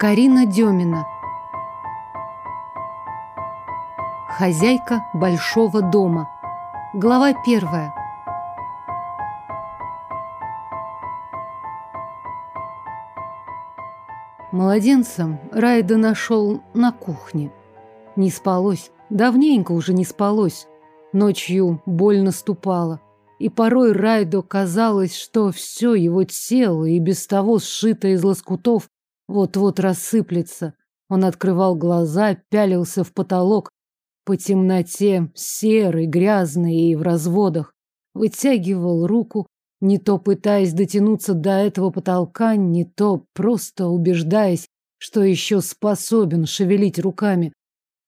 Карина Демина. Хозяйка большого дома. Глава первая. Младенцем Райда нашел на кухне. Не спалось. Давненько уже не спалось. Ночью боль наступала. И порой Райдо казалось, что все его тело, и без того сшитое из лоскутов, вот-вот рассыплется. Он открывал глаза, пялился в потолок, по темноте, серый, грязный и в разводах. Вытягивал руку, не то пытаясь дотянуться до этого потолка, не то просто убеждаясь, что еще способен шевелить руками.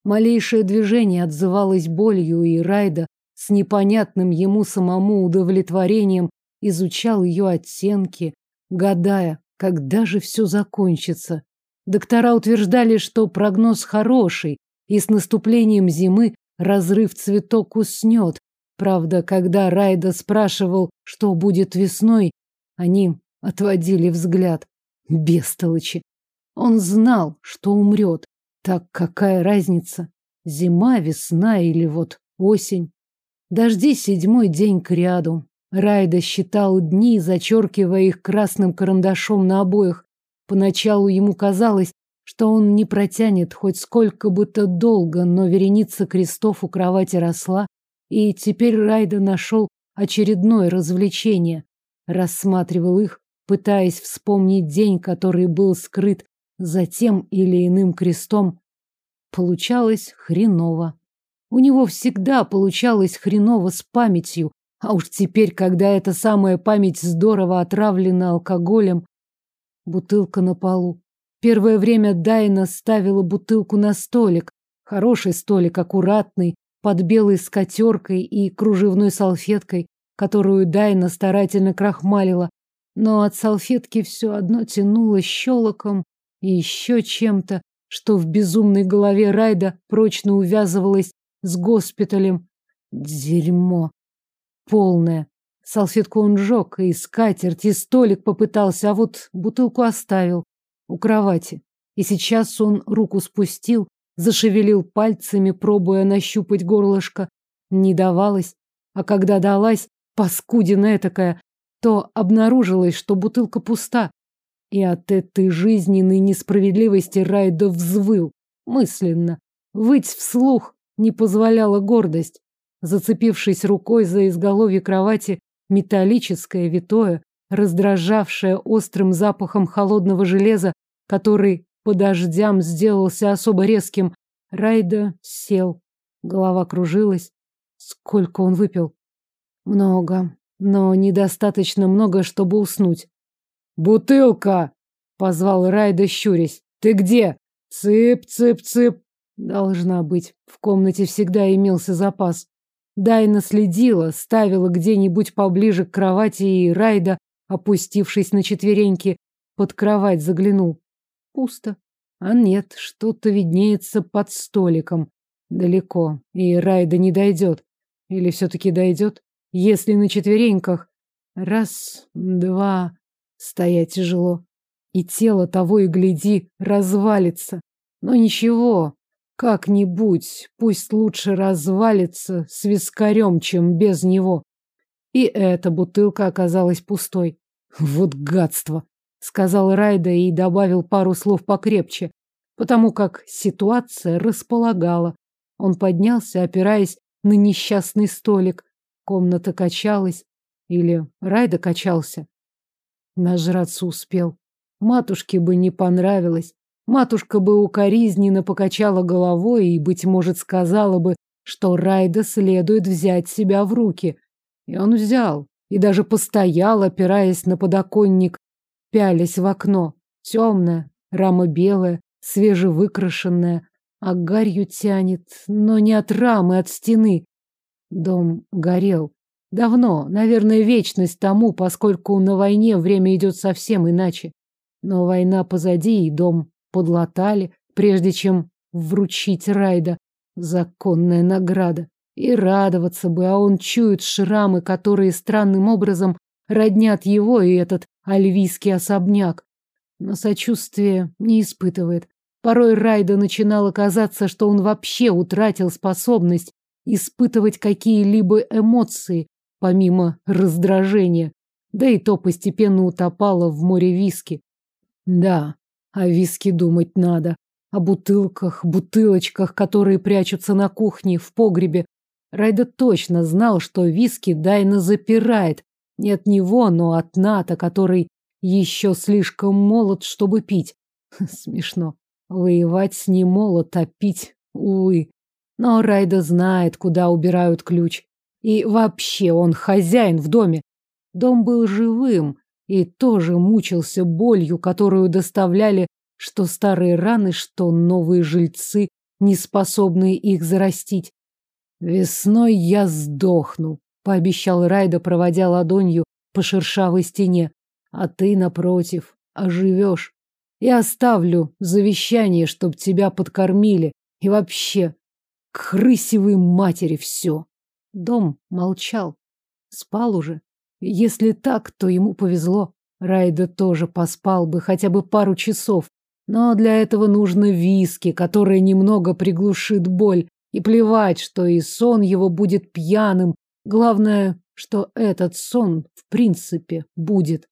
Малейшее движение отзывалось болью, и Райда с непонятным ему самому удовлетворением изучал ее оттенки, гадая, когда же все закончится. Доктора утверждали, что прогноз хороший, и с наступлением зимы разрыв цветок уснет. Правда, когда Райда спрашивал, что будет весной, они отводили взгляд. Бестолочи. Он знал, что умрет. Так какая разница? Зима, весна или вот осень? Дожди седьмой день кряду. Райда считал дни, зачеркивая их красным карандашом на обоях. Поначалу ему казалось, что он не протянет хоть сколько бы то долго, но вереница крестов у кровати росла, и теперь Райда нашел очередное развлечение. Рассматривал их, пытаясь вспомнить день, который был скрыт за тем или иным крестом. Получалось хреново. У него всегда получалось хреново с памятью, а уж теперь, когда эта самая память здорово отравлена алкоголем, бутылка на полу. Первое время Дайна ставила бутылку на столик. Хороший столик, аккуратный, под белой скатеркой и кружевной салфеткой, которую Дайна старательно крахмалила. Но от салфетки все одно тянуло щелоком и еще чем-то, что в безумной голове Райда прочно увязывалось с госпиталем. Дерьмо. Полное. Салфетку он жег, и скатерть, и столик попытался, а вот бутылку оставил у кровати. И сейчас он руку спустил, зашевелил пальцами, пробуя нащупать горлышко. Не давалось. А когда далась, паскудина такая, то обнаружилось, что бутылка пуста. И от этой жизненной несправедливости Райдо взвыл, мысленно. Выть вслух не позволяла гордость. Зацепившись рукой за изголовье кровати, металлическое, витое, раздражавшее острым запахом холодного железа, который по дождям сделался особо резким, Райда сел. Голова кружилась. Сколько он выпил? Много, но недостаточно много, чтобы уснуть. «Бутылка!» — позвал Райда, щурясь. «Ты где? Цып-цып-цып!» Должна быть. В комнате всегда имелся запас. Дайна следила, ставила где-нибудь поближе к кровати, и Райда, опустившись на четвереньки, под кровать заглянул. Пусто. А нет, что-то виднеется под столиком. Далеко. И Райда не дойдет. Или все-таки дойдет? Если на четвереньках. Раз, два, Стоять тяжело. И тело того и гляди развалится. Но ничего, как-нибудь, пусть лучше развалится с вискарем, чем без него. И эта бутылка оказалась пустой. Вот гадство, сказал Райда и добавил пару слов покрепче, потому как ситуация располагала. Он поднялся, опираясь на несчастный столик. Комната качалась. Или Райда качался. Нажраться успел. Матушке бы не понравилось. Матушка бы укоризненно покачала головой и, быть может, сказала бы, что Райда следует взять себя в руки. И он взял, и даже постоял, опираясь на подоконник, пялясь в окно. Темное, рама белая, свежевыкрашенная, а гарью тянет, но не от рамы, а от стены. Дом горел. Давно, наверное, вечность тому, поскольку на войне время идет совсем иначе. Но война позади, и дом подлатали, прежде чем вручить Райда. Законная награда. И радоваться бы, а он чует шрамы, которые странным образом роднят его и этот альвийский особняк. но сочувствия не испытывает. Порой Райда начинало казаться, что он вообще утратил способность испытывать какие-либо эмоции, помимо раздражения. Да и то постепенно утопало в море виски. Да, о виски думать надо. О бутылках, бутылочках, которые прячутся на кухне, в погребе. Райда точно знал, что виски Дайна запирает. Не от него, но от Ната, который еще слишком молод, чтобы пить. Смешно. Воевать с ним молод, а пить, увы. Но Райда знает, куда убирают ключ. И вообще он хозяин в доме. Дом был живым и тоже мучился болью, которую доставляли что старые раны, что новые жильцы, не способные их зарастить. Весной я сдохну, пообещал Райда, проводя ладонью по шершавой стене. А ты, напротив, оживешь. Я оставлю завещание, чтоб тебя подкормили. И вообще, к хрысевой матери все. Дом молчал. Спал уже. Если так, то ему повезло. Райда тоже поспал бы хотя бы пару часов, но для этого нужно виски, которое немного приглушит боль. И плевать, что и сон его будет пьяным. Главное, что этот сон, в принципе, будет.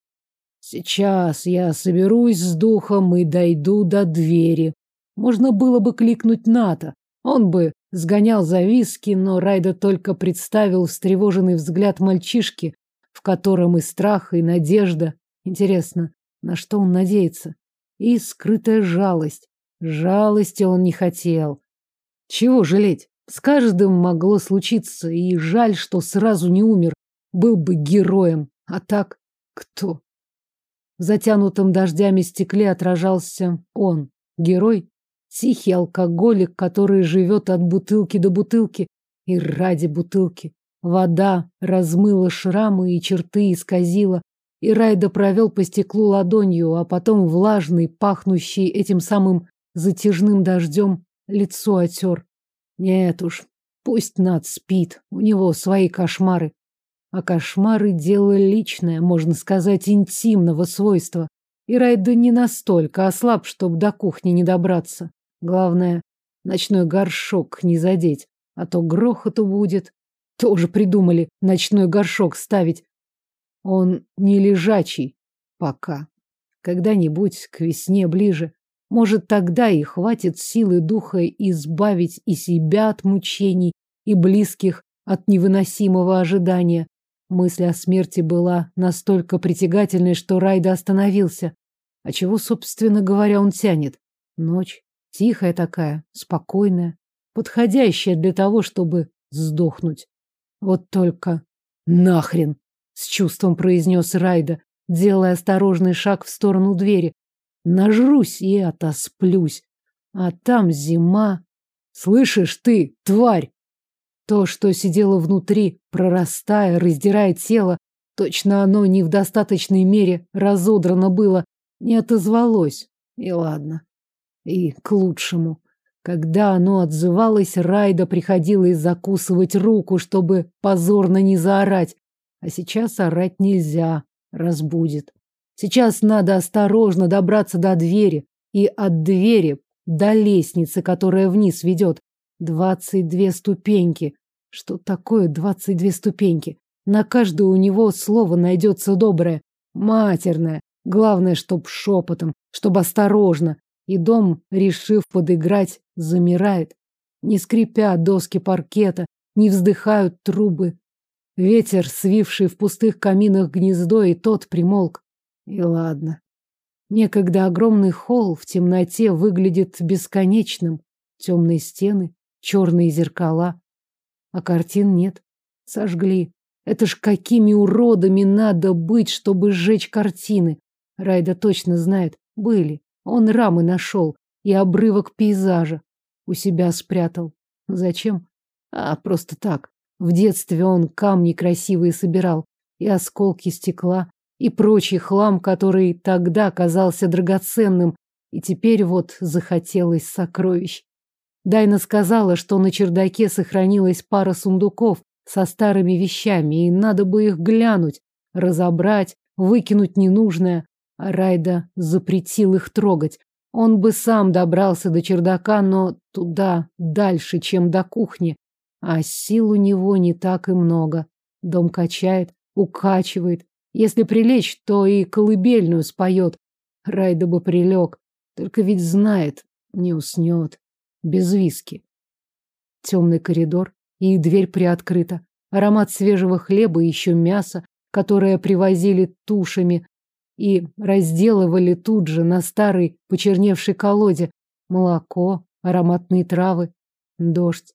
Сейчас я соберусь с духом и дойду до двери. Можно было бы кликнуть Ната. Он бы сгонял за виски, но Райда только представил встревоженный взгляд мальчишки, в котором и страх, и надежда. Интересно, на что он надеется? и скрытая жалость. Жалости он не хотел. Чего жалеть? С каждым могло случиться, и жаль, что сразу не умер. Был бы героем. А так, кто? В затянутом дождями стекле отражался он, герой, тихий алкоголик, который живет от бутылки до бутылки и ради бутылки. Вода размыла шрамы и черты исказила, и Райда провел по стеклу ладонью, а потом влажный, пахнущий этим самым затяжным дождем, лицо отер. Нет уж, пусть Над спит, у него свои кошмары. А кошмары – дело личное, можно сказать, интимного свойства. И Райда не настолько ослаб, чтобы до кухни не добраться. Главное, ночной горшок не задеть, а то грохоту будет. Тоже придумали ночной горшок ставить. Он не лежачий пока. Когда-нибудь к весне ближе. Может, тогда и хватит силы духа избавить и себя от мучений, и близких от невыносимого ожидания. Мысль о смерти была настолько притягательной, что Райда остановился. А чего, собственно говоря, он тянет? Ночь. Тихая такая, спокойная, подходящая для того, чтобы сдохнуть. Вот только нахрен! с чувством произнес Райда, делая осторожный шаг в сторону двери. Нажрусь и отосплюсь. А там зима. Слышишь ты, тварь? То, что сидело внутри, прорастая, раздирая тело, точно оно не в достаточной мере разодрано было, не отозвалось. И ладно. И к лучшему. Когда оно отзывалось, Райда приходилось закусывать руку, чтобы позорно не заорать. А сейчас орать нельзя, разбудит. Сейчас надо осторожно добраться до двери и от двери до лестницы, которая вниз ведет. Двадцать две ступеньки. Что такое двадцать две ступеньки? На каждую у него слово найдется доброе, матерное. Главное, чтоб шепотом, чтоб осторожно. И дом, решив подыграть, замирает. Не скрипят доски паркета, не вздыхают трубы, Ветер, свивший в пустых каминах гнездо, и тот примолк. И ладно. Некогда огромный холл в темноте выглядит бесконечным. Темные стены, черные зеркала. А картин нет. Сожгли. Это ж какими уродами надо быть, чтобы сжечь картины. Райда точно знает. Были. Он рамы нашел и обрывок пейзажа. У себя спрятал. Зачем? А, просто так. В детстве он камни красивые собирал, и осколки стекла, и прочий хлам, который тогда казался драгоценным, и теперь вот захотелось сокровищ. Дайна сказала, что на чердаке сохранилась пара сундуков со старыми вещами, и надо бы их глянуть, разобрать, выкинуть ненужное. Райда запретил их трогать. Он бы сам добрался до чердака, но туда дальше, чем до кухни. А сил у него не так и много. Дом качает, укачивает. Если прилечь, то и колыбельную споет. Райда бы прилег. Только ведь знает, не уснет. Без виски. Темный коридор, и дверь приоткрыта. Аромат свежего хлеба и еще мяса, которое привозили тушами и разделывали тут же на старой почерневшей колоде. Молоко, ароматные травы, дождь.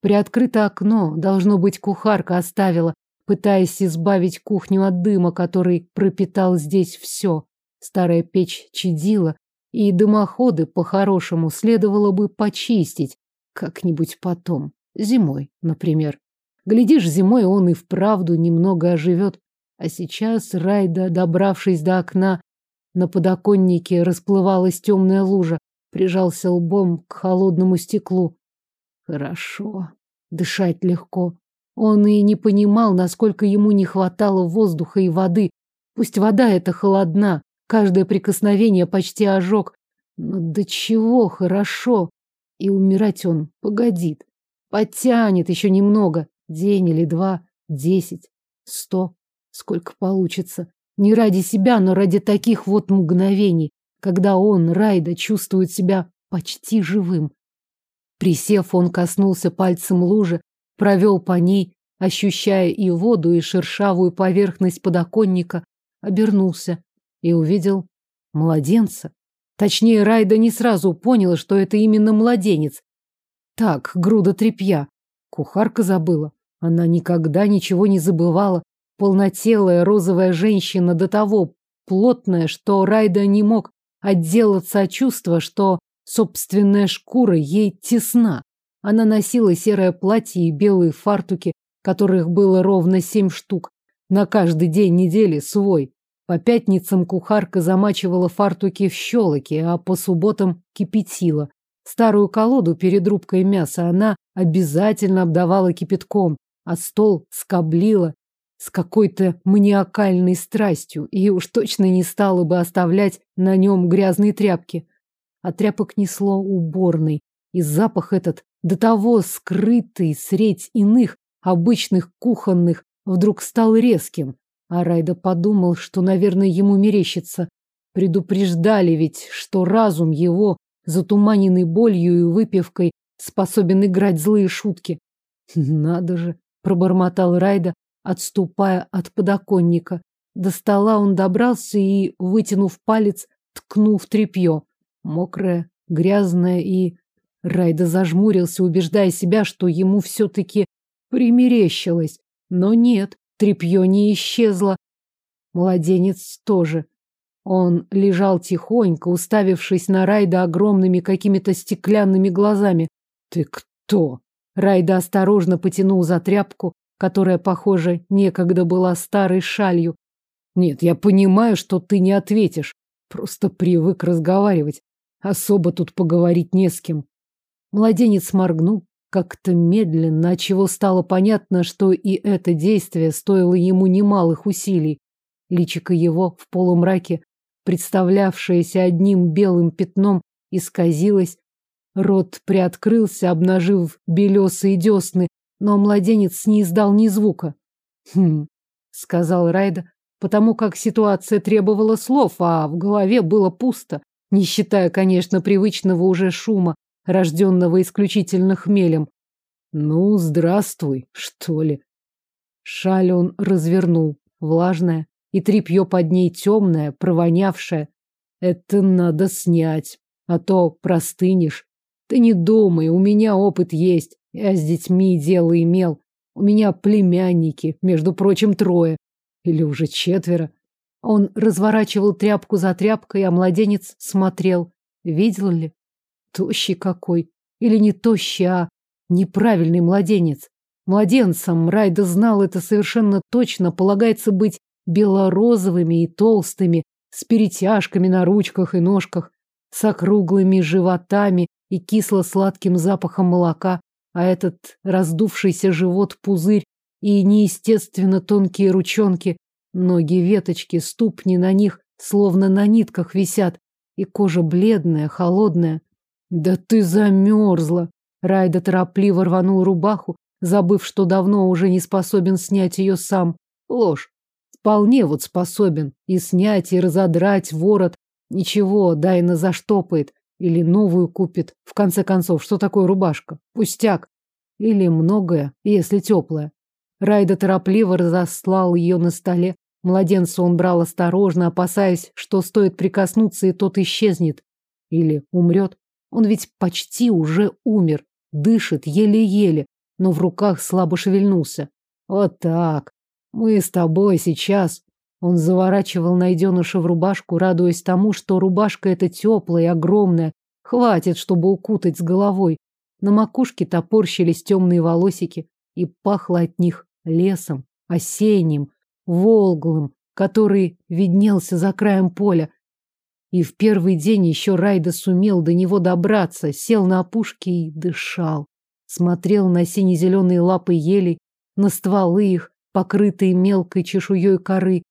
Приоткрыто окно, должно быть, кухарка оставила, пытаясь избавить кухню от дыма, который пропитал здесь все. Старая печь чадила, и дымоходы, по-хорошему, следовало бы почистить как-нибудь потом, зимой, например. Глядишь, зимой он и вправду немного оживет. А сейчас Райда, добравшись до окна, на подоконнике расплывалась темная лужа, прижался лбом к холодному стеклу. Хорошо. Дышать легко. Он и не понимал, насколько ему не хватало воздуха и воды. Пусть вода эта холодна, каждое прикосновение почти ожог. Но до чего хорошо. И умирать он погодит. Потянет еще немного. День или два, десять, сто. Сколько получится. Не ради себя, но ради таких вот мгновений, когда он, Райда, чувствует себя почти живым. Присев, он коснулся пальцем лужи, провел по ней, ощущая и воду, и шершавую поверхность подоконника, обернулся и увидел младенца. Точнее, Райда не сразу поняла, что это именно младенец. Так, груда тряпья. Кухарка забыла. Она никогда ничего не забывала. Полнотелая розовая женщина до того плотная, что Райда не мог отделаться от чувства, что Собственная шкура ей тесна. Она носила серое платье и белые фартуки, которых было ровно семь штук. На каждый день недели свой. По пятницам кухарка замачивала фартуки в щелоки, а по субботам кипятила. Старую колоду перед рубкой мяса она обязательно обдавала кипятком, а стол скоблила с какой-то маниакальной страстью и уж точно не стала бы оставлять на нем грязные тряпки. От тряпок несло уборной, и запах этот, до того скрытый средь иных, обычных кухонных, вдруг стал резким. А Райда подумал, что, наверное, ему мерещится. Предупреждали ведь, что разум его, затуманенный болью и выпивкой, способен играть злые шутки. Надо же, пробормотал Райда, отступая от подоконника. До стола он добрался и, вытянув палец, ткнул в тряпье мокрая, грязная и... Райда зажмурился, убеждая себя, что ему все-таки примерещилось. Но нет, тряпье не исчезло. Младенец тоже. Он лежал тихонько, уставившись на Райда огромными какими-то стеклянными глазами. «Ты кто?» Райда осторожно потянул за тряпку, которая, похоже, некогда была старой шалью. «Нет, я понимаю, что ты не ответишь. Просто привык разговаривать. Особо тут поговорить не с кем. Младенец моргнул как-то медленно, отчего стало понятно, что и это действие стоило ему немалых усилий. Личико его в полумраке, представлявшееся одним белым пятном, исказилось. Рот приоткрылся, обнажив белесые десны, но младенец не издал ни звука. «Хм», — сказал Райда, потому как ситуация требовала слов, а в голове было пусто не считая, конечно, привычного уже шума, рожденного исключительно хмелем. Ну, здравствуй, что ли. Шаль он развернул, влажная, и тряпье под ней темное, провонявшее. Это надо снять, а то простынешь. Ты не думай, у меня опыт есть. Я с детьми дело имел. У меня племянники, между прочим, трое. Или уже четверо. Он разворачивал тряпку за тряпкой, а младенец смотрел. Видел ли? Тощий какой. Или не тощий, а неправильный младенец. Младенцам, Райда знал это совершенно точно, полагается быть белорозовыми и толстыми, с перетяжками на ручках и ножках, с округлыми животами и кисло-сладким запахом молока, а этот раздувшийся живот-пузырь и неестественно тонкие ручонки Ноги веточки, ступни на них словно на нитках висят, и кожа бледная, холодная. Да ты замерзла! Райда торопливо рванул рубаху, забыв, что давно уже не способен снять ее сам. Ложь. Вполне вот способен и снять, и разодрать ворот. Ничего, Дайна заштопает. Или новую купит. В конце концов, что такое рубашка? Пустяк. Или многое, если теплая. Райда торопливо разослал ее на столе. Младенца он брал осторожно, опасаясь, что стоит прикоснуться, и тот исчезнет. Или умрет. Он ведь почти уже умер. Дышит еле-еле, но в руках слабо шевельнулся. Вот так. Мы с тобой сейчас. Он заворачивал найденыша в рубашку, радуясь тому, что рубашка эта теплая и огромная. Хватит, чтобы укутать с головой. На макушке топорщились темные волосики, и пахло от них лесом, осенним, волглым, который виднелся за краем поля. И в первый день еще Райда сумел до него добраться, сел на опушке и дышал. Смотрел на сине-зеленые лапы елей, на стволы их, покрытые мелкой чешуей коры,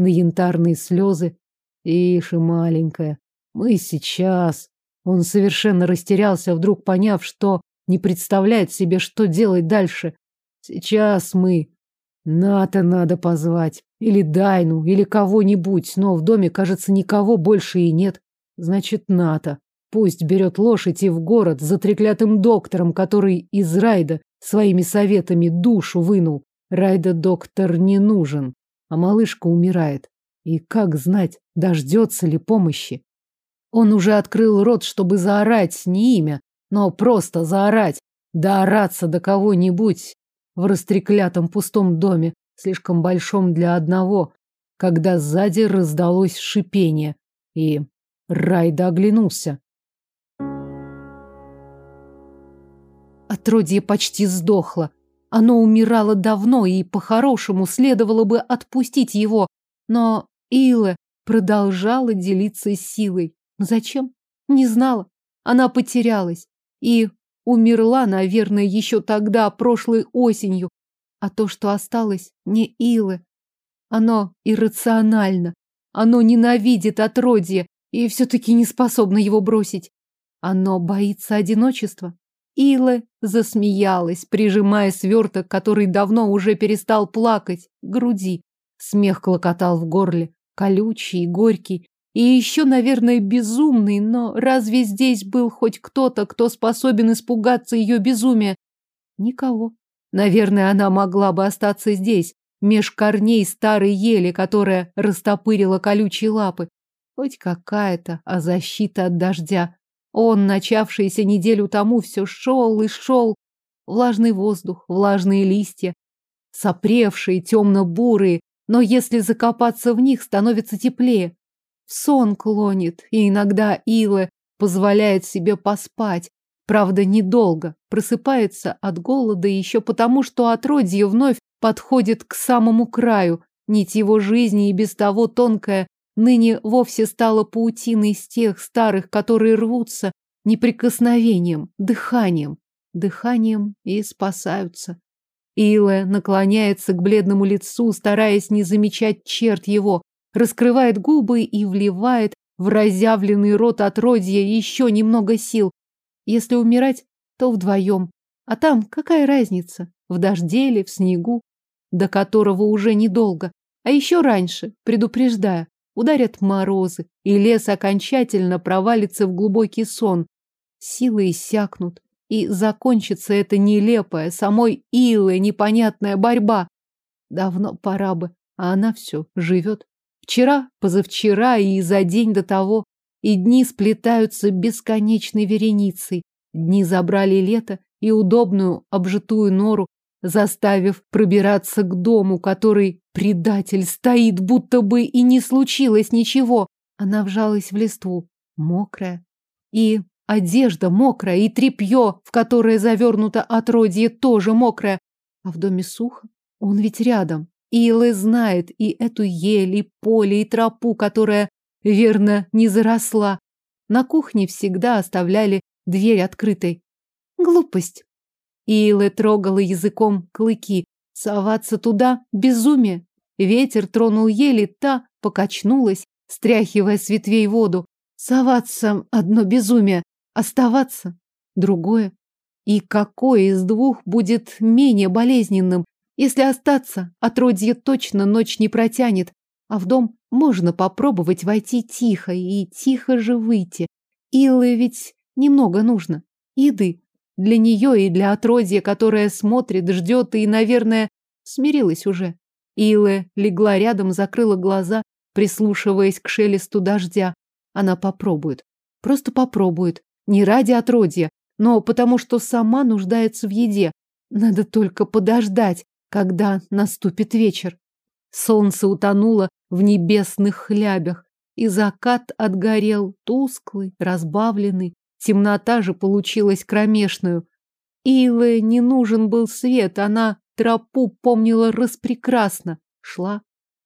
на янтарные слезы. Ишь, маленькая, мы сейчас... Он совершенно растерялся, вдруг поняв, что не представляет себе, что делать дальше. Сейчас мы... Ната надо позвать. Или Дайну, или кого-нибудь, но в доме, кажется, никого больше и нет. Значит, Ната. Пусть берет лошадь и в город за треклятым доктором, который из Райда своими советами душу вынул. Райда доктор не нужен, а малышка умирает. И как знать, дождется ли помощи? Он уже открыл рот, чтобы заорать не имя, но просто заорать, доораться до кого-нибудь в растреклятом пустом доме, слишком большом для одного, когда сзади раздалось шипение, и Райда оглянулся. Отродье почти сдохло. Оно умирало давно, и по-хорошему следовало бы отпустить его, но Илэ продолжала делиться силой. Зачем? Не знала. Она потерялась. И умерла, наверное, еще тогда, прошлой осенью. А то, что осталось, не Илы. Оно иррационально. Оно ненавидит отродье и все-таки не способно его бросить. Оно боится одиночества. Ила засмеялась, прижимая сверток, который давно уже перестал плакать, к груди. Смех клокотал в горле, колючий и горький, и еще, наверное, безумный, но разве здесь был хоть кто-то, кто способен испугаться ее безумия? Никого. Наверное, она могла бы остаться здесь, меж корней старой ели, которая растопырила колючие лапы. Хоть какая-то, а защита от дождя. Он, начавшийся неделю тому, все шел и шел. Влажный воздух, влажные листья, сопревшие, темно-бурые, но если закопаться в них, становится теплее. В сон клонит, и иногда Ила позволяет себе поспать, правда, недолго, просыпается от голода еще потому, что отродье вновь подходит к самому краю, нить его жизни и без того тонкая ныне вовсе стала паутиной из тех старых, которые рвутся неприкосновением, дыханием, дыханием и спасаются. Илэ наклоняется к бледному лицу, стараясь не замечать черт его, раскрывает губы и вливает в разъявленный рот отродья еще немного сил. Если умирать, то вдвоем. А там какая разница, в дожде или в снегу, до которого уже недолго. А еще раньше, предупреждая, Ударят морозы, и лес окончательно провалится в глубокий сон. Силы иссякнут, и закончится эта нелепая, самой Илы непонятная борьба. Давно пора бы, а она все живет. Вчера, позавчера и за день до того, и дни сплетаются бесконечной вереницей. Дни забрали лето и удобную обжитую нору, заставив пробираться к дому, который предатель стоит, будто бы и не случилось ничего. Она вжалась в листву, мокрая. И одежда мокрая, и тряпье, в которое завернуто отродье, тоже мокрое. А в доме сухо. Он ведь рядом. Илы знает и эту ель, и поле, и тропу, которая, верно, не заросла. На кухне всегда оставляли дверь открытой. Глупость. Илэ трогала языком клыки. Соваться туда — безумие. Ветер тронул ели, та покачнулась, стряхивая с ветвей воду. Соваться – одно безумие, оставаться – другое. И какое из двух будет менее болезненным? Если остаться, отродье точно ночь не протянет, а в дом можно попробовать войти тихо и тихо же выйти. Илы ведь немного нужно. Еды. Для нее и для отродья, которое смотрит, ждет и, наверное, смирилась уже. Илэ легла рядом, закрыла глаза, прислушиваясь к шелесту дождя. Она попробует. Просто попробует. Не ради отродья, но потому что сама нуждается в еде. Надо только подождать, когда наступит вечер. Солнце утонуло в небесных хлябях, и закат отгорел тусклый, разбавленный. Темнота же получилась кромешную. Иле не нужен был свет, она тропу помнила распрекрасно. Шла,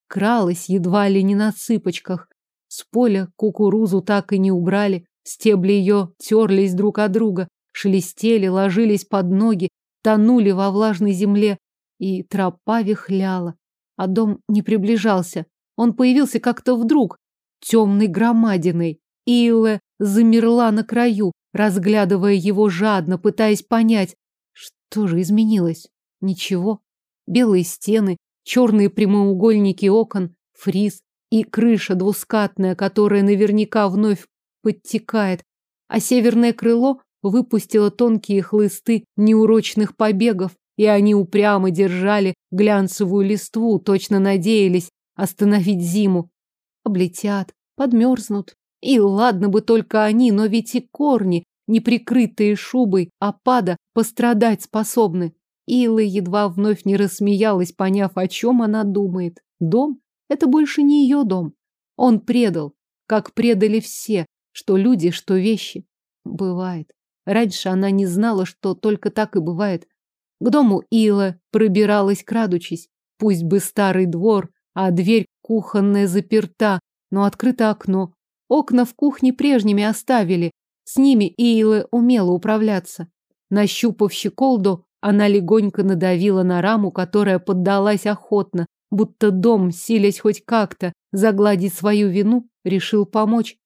кралась едва ли не на цыпочках. С поля кукурузу так и не убрали, стебли ее терлись друг от друга, шелестели, ложились под ноги, тонули во влажной земле, и тропа вихляла. А дом не приближался. Он появился как-то вдруг, темной громадиной. Илэ замерла на краю, разглядывая его жадно, пытаясь понять, что же изменилось. Ничего. Белые стены, черные прямоугольники окон, фриз и крыша двускатная, которая наверняка вновь подтекает, а северное крыло выпустило тонкие хлысты неурочных побегов, и они упрямо держали глянцевую листву, точно надеялись остановить зиму. Облетят, подмерзнут. И ладно бы только они, но ведь и корни, не прикрытые шубой опада, пострадать способны. Ила едва вновь не рассмеялась, поняв, о чем она думает. Дом — это больше не ее дом. Он предал, как предали все, что люди, что вещи. Бывает. Раньше она не знала, что только так и бывает. К дому Ила пробиралась, крадучись. Пусть бы старый двор, а дверь кухонная заперта, но открыто окно. Окна в кухне прежними оставили. С ними Ила умела управляться. Нащупав щеколду, она легонько надавила на раму, которая поддалась охотно, будто дом, силясь хоть как-то загладить свою вину, решил помочь.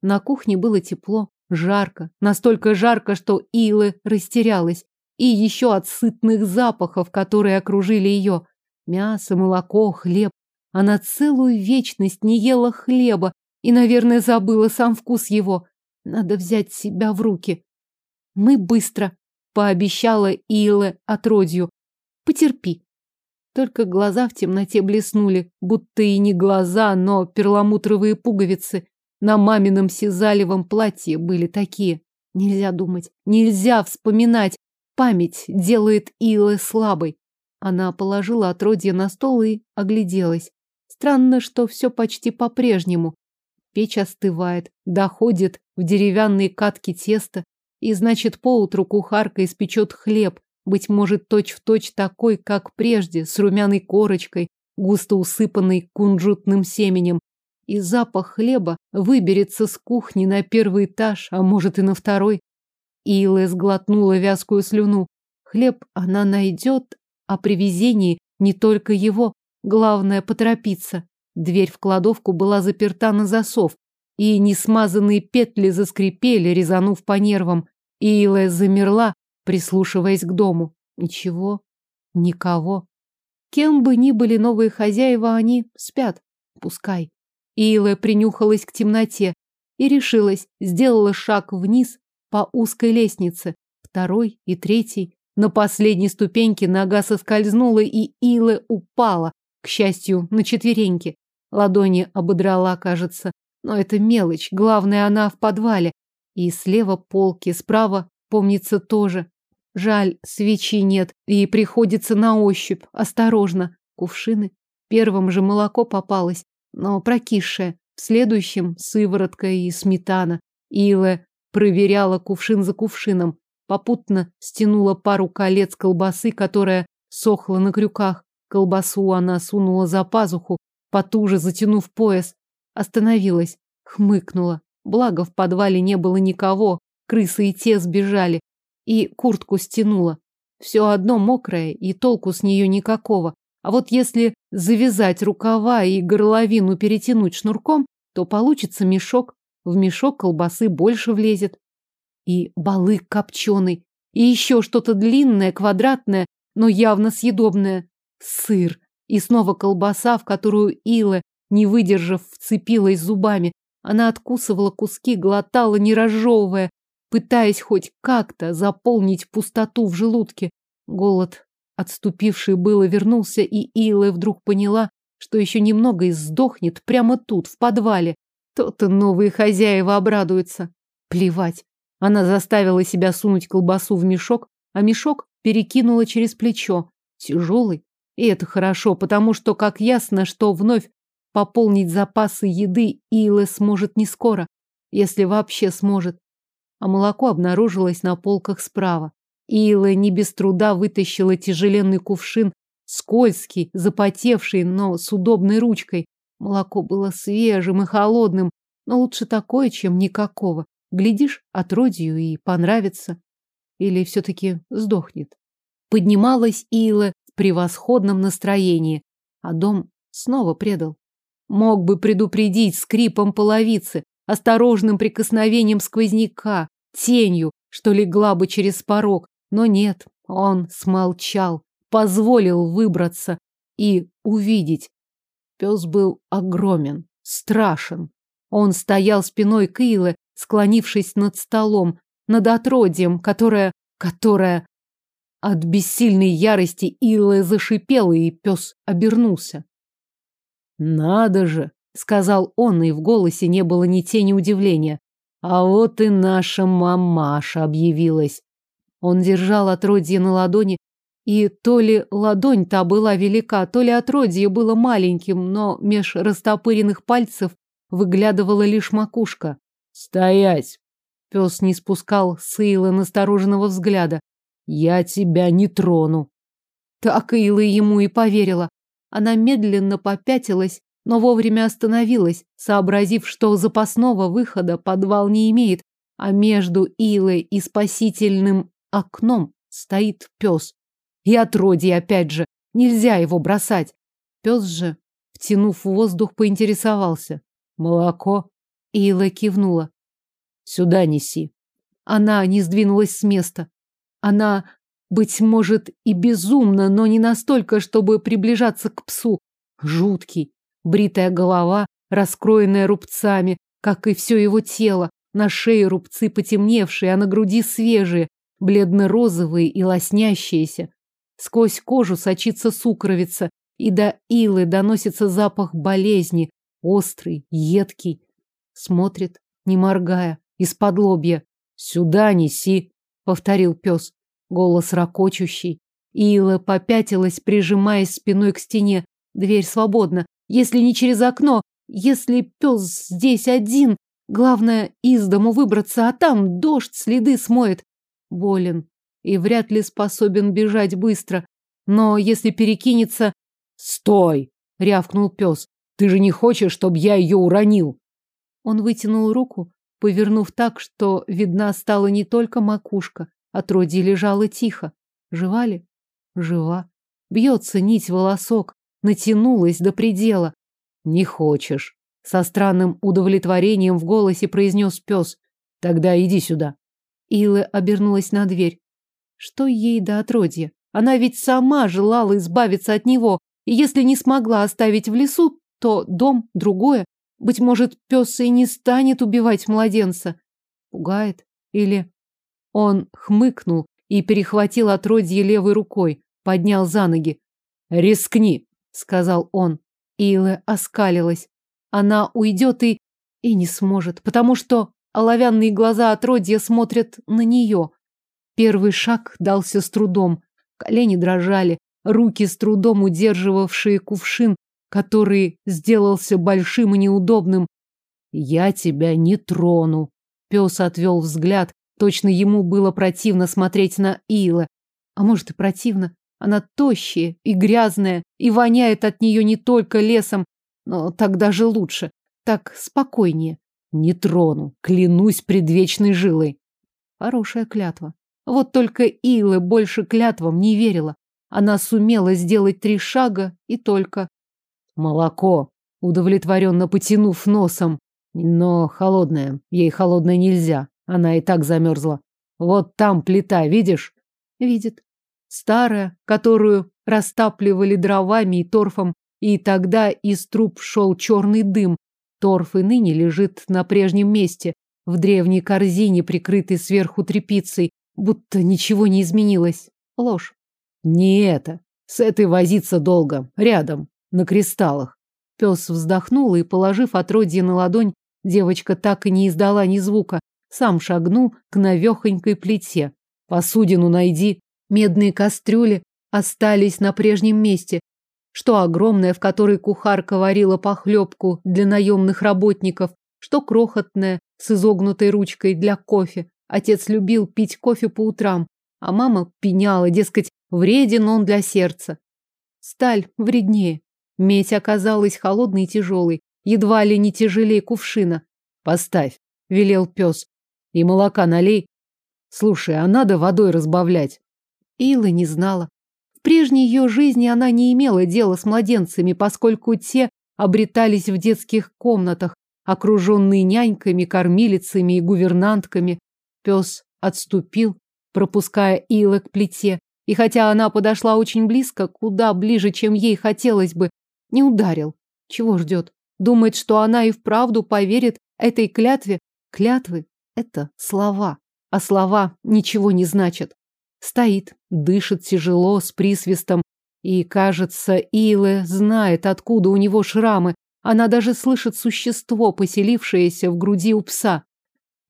На кухне было тепло, жарко, настолько жарко, что Ила растерялась и еще от сытных запахов, которые окружили ее. Мясо, молоко, хлеб. Она целую вечность не ела хлеба и, наверное, забыла сам вкус его. Надо взять себя в руки. Мы быстро, пообещала Иле отродью. Потерпи. Только глаза в темноте блеснули, будто и не глаза, но перламутровые пуговицы. На мамином сизалевом платье были такие. Нельзя думать, нельзя вспоминать, Память делает Илы слабой. Она положила отродье на стол и огляделась. Странно, что все почти по-прежнему. Печь остывает, доходит в деревянные катки теста, и, значит, поутру кухарка испечет хлеб, быть может, точь-в-точь точь такой, как прежде, с румяной корочкой, густо усыпанной кунжутным семенем. И запах хлеба выберется с кухни на первый этаж, а может и на второй. Илэ сглотнула вязкую слюну. Хлеб она найдет, а при везении не только его. Главное поторопиться. Дверь в кладовку была заперта на засов, и несмазанные петли заскрипели, резанув по нервам. Илэ замерла, прислушиваясь к дому. Ничего, никого. Кем бы ни были новые хозяева, они спят. Пускай. Илэ принюхалась к темноте и решилась, сделала шаг вниз, по узкой лестнице, второй и третий. На последней ступеньке нога соскользнула, и Илэ упала, к счастью, на четвереньки. Ладони ободрала, кажется. Но это мелочь, главное, она в подвале. И слева полки, справа, помнится, тоже. Жаль, свечи нет, и приходится на ощупь, осторожно. Кувшины. Первым же молоко попалось, но прокисшее. В следующем сыворотка и сметана. Илэ проверяла кувшин за кувшином, попутно стянула пару колец колбасы, которая сохла на крюках. Колбасу она сунула за пазуху, потуже затянув пояс. Остановилась, хмыкнула. Благо в подвале не было никого, крысы и те сбежали. И куртку стянула. Все одно мокрое, и толку с нее никакого. А вот если завязать рукава и горловину перетянуть шнурком, то получится мешок. В мешок колбасы больше влезет. И балык копченый. И еще что-то длинное, квадратное, но явно съедобное. Сыр. И снова колбаса, в которую Ила, не выдержав, вцепилась зубами. Она откусывала куски, глотала, не разжевывая, пытаясь хоть как-то заполнить пустоту в желудке. Голод, отступивший было, вернулся, и Ила вдруг поняла, что еще немного и сдохнет прямо тут, в подвале. То-то новые хозяева обрадуются. Плевать. Она заставила себя сунуть колбасу в мешок, а мешок перекинула через плечо. Тяжелый. И это хорошо, потому что, как ясно, что вновь пополнить запасы еды Илэ сможет не скоро, если вообще сможет. А молоко обнаружилось на полках справа. Илэ не без труда вытащила тяжеленный кувшин, скользкий, запотевший, но с удобной ручкой. Молоко было свежим и холодным, но лучше такое, чем никакого. Глядишь, отродью и понравится. Или все-таки сдохнет. Поднималась Ила в превосходном настроении, а дом снова предал. Мог бы предупредить скрипом половицы, осторожным прикосновением сквозняка, тенью, что легла бы через порог, но нет, он смолчал, позволил выбраться и увидеть. Пес был огромен, страшен. Он стоял спиной к Иле, склонившись над столом, над отродьем, которое... которое... От бессильной ярости Илла зашипела, и пес обернулся. «Надо же!» — сказал он, и в голосе не было ни тени удивления. «А вот и наша мамаша объявилась!» Он держал отродье на ладони, и то ли ладонь та была велика, то ли отродье было маленьким, но меж растопыренных пальцев выглядывала лишь макушка. «Стоять!» Пес не спускал с Эйла настороженного взгляда. «Я тебя не трону!» Так Эйла ему и поверила. Она медленно попятилась, но вовремя остановилась, сообразив, что запасного выхода подвал не имеет, а между Илой и спасительным окном стоит пес. И отродье опять же, нельзя его бросать. Пес же, втянув воздух, поинтересовался. Молоко? Ила кивнула. Сюда неси. Она не сдвинулась с места. Она, быть может, и безумна, но не настолько, чтобы приближаться к псу. Жуткий. Бритая голова, раскроенная рубцами, как и все его тело. На шее рубцы потемневшие, а на груди свежие, бледно-розовые и лоснящиеся. Сквозь кожу сочится сукровица, и до илы доносится запах болезни, острый, едкий. Смотрит, не моргая, из-под лобья. «Сюда неси!» — повторил пес. Голос ракочущий. Ила попятилась, прижимаясь спиной к стене. Дверь свободна. Если не через окно, если пес здесь один, главное из дому выбраться, а там дождь следы смоет. Болен и вряд ли способен бежать быстро. Но если перекинется... «Стой!» — рявкнул пес. Ты же не хочешь, чтобы я ее уронил? Он вытянул руку, повернув так, что видна стала не только макушка. Отродье лежало тихо. Жива ли? Жива. Бьется нить волосок, натянулась до предела. Не хочешь. Со странным удовлетворением в голосе произнес пес. Тогда иди сюда. Ила обернулась на дверь. Что ей до отродья? Она ведь сама желала избавиться от него, и если не смогла оставить в лесу, то дом другое. Быть может, пес и не станет убивать младенца. Пугает? Или... Он хмыкнул и перехватил отродье левой рукой, поднял за ноги. «Рискни!» — сказал он. Илэ оскалилась. Она уйдет и... и не сможет, потому что оловянные глаза отродья смотрят на нее. Первый шаг дался с трудом. Колени дрожали, руки с трудом удерживавшие кувшин который сделался большим и неудобным. Я тебя не трону. Пес отвел взгляд. Точно ему было противно смотреть на Ила. А может и противно. Она тощая и грязная, и воняет от нее не только лесом, но так даже лучше. Так спокойнее. Не трону, клянусь предвечной жилой. Хорошая клятва. Вот только Ила больше клятвам не верила. Она сумела сделать три шага и только. Молоко. удовлетворенно потянув носом. Но холодная. Ей холодная нельзя. Она и так замерзла. Вот там плита, видишь? Видит. Старая, которую растапливали дровами и торфом, и тогда из труб шел черный дым. Торф и ныне лежит на прежнем месте, в древней корзине, прикрытой сверху тряпицей, будто ничего не изменилось. Ложь. Не это. С этой возиться долго. Рядом. На кристаллах. Пес вздохнул и, положив отродье на ладонь, девочка так и не издала ни звука, сам шагнул к навехонькой плите. Посудину найди. Медные кастрюли остались на прежнем месте, что огромная, в которой кухарка варила похлебку для наемных работников, что крохотная, с изогнутой ручкой для кофе. Отец любил пить кофе по утрам, а мама пеняла, дескать, вреден он для сердца. Сталь вреднее. Медь оказалась холодной и тяжелой, едва ли не тяжелее кувшина. Поставь, велел пес. И молока налей. Слушай, а надо водой разбавлять. Ила не знала. В прежней ее жизни она не имела дела с младенцами, поскольку те обретались в детских комнатах, окруженные няньками, кормилицами и гувернантками. Пес отступил, пропуская Илы к плите, и хотя она подошла очень близко, куда ближе, чем ей хотелось бы, не ударил. Чего ждет? Думает, что она и вправду поверит этой клятве. Клятвы — это слова, а слова ничего не значат. Стоит, дышит тяжело, с присвистом, и, кажется, Илэ знает, откуда у него шрамы. Она даже слышит существо, поселившееся в груди у пса.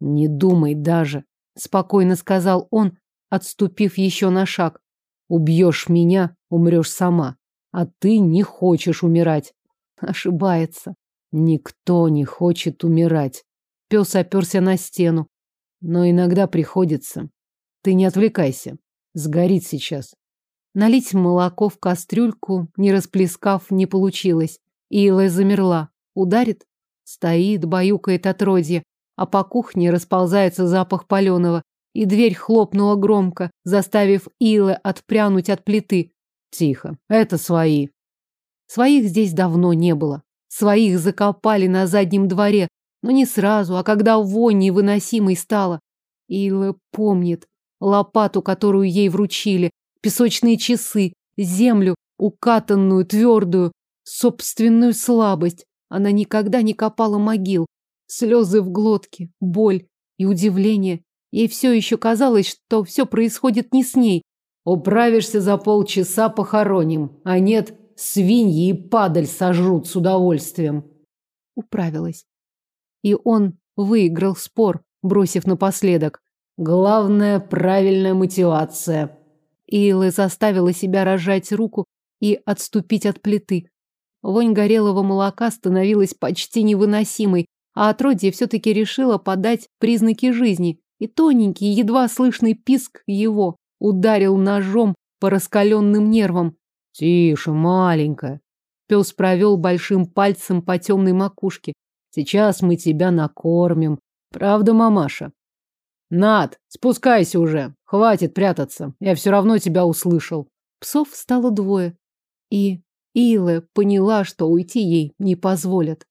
«Не думай даже», — спокойно сказал он, отступив еще на шаг. «Убьешь меня, умрешь сама. А ты не хочешь умирать. Ошибается. Никто не хочет умирать. Пес оперся на стену. Но иногда приходится. Ты не отвлекайся. Сгорит сейчас. Налить молоко в кастрюльку, не расплескав, не получилось. Ила замерла. Ударит? Стоит, баюкает отродье, а по кухне расползается запах паленого, и дверь хлопнула громко, заставив Илы отпрянуть от плиты. Тихо. Это свои. Своих здесь давно не было. Своих закопали на заднем дворе, но не сразу, а когда вонь невыносимой стала. Ила помнит лопату, которую ей вручили, песочные часы, землю, укатанную, твердую, собственную слабость. Она никогда не копала могил. Слезы в глотке, боль и удивление. Ей все еще казалось, что все происходит не с ней, Управишься за полчаса, похороним. А нет, свиньи и падаль сожрут с удовольствием. Управилась. И он выиграл спор, бросив напоследок. Главное, правильная мотивация. Илла заставила себя разжать руку и отступить от плиты. Вонь горелого молока становилась почти невыносимой, а отродье все-таки решило подать признаки жизни. И тоненький, едва слышный писк его ударил ножом по раскаленным нервам. Тише, маленькая. Пес провел большим пальцем по темной макушке. Сейчас мы тебя накормим. Правда, мамаша? Над, спускайся уже. Хватит прятаться. Я все равно тебя услышал. Псов стало двое. И Илэ поняла, что уйти ей не позволят.